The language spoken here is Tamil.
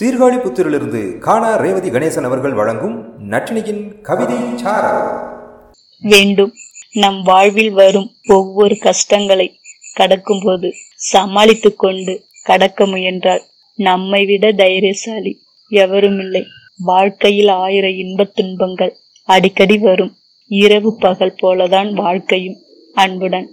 சீர்காழி புத்திரிலிருந்து காணா ரேவதி கணேசன் அவர்கள் வழங்கும் நட்டினியின் கவிதை வேண்டும். நம் வாழ்வில் வரும் ஒவ்வொரு கஷ்டங்களை கடக்கும்போது சமாளித்துக் கொண்டு கடக்க முயன்றால் நம்மை விட தைரியசாலி எவரும் இல்லை. வாழ்க்கையில் ஆயிரம் இன்பத் துன்பங்கள் அடிக்கடி வரும். இரவு பகல் போலதான் வாழ்க்கையும் அன்புடன்.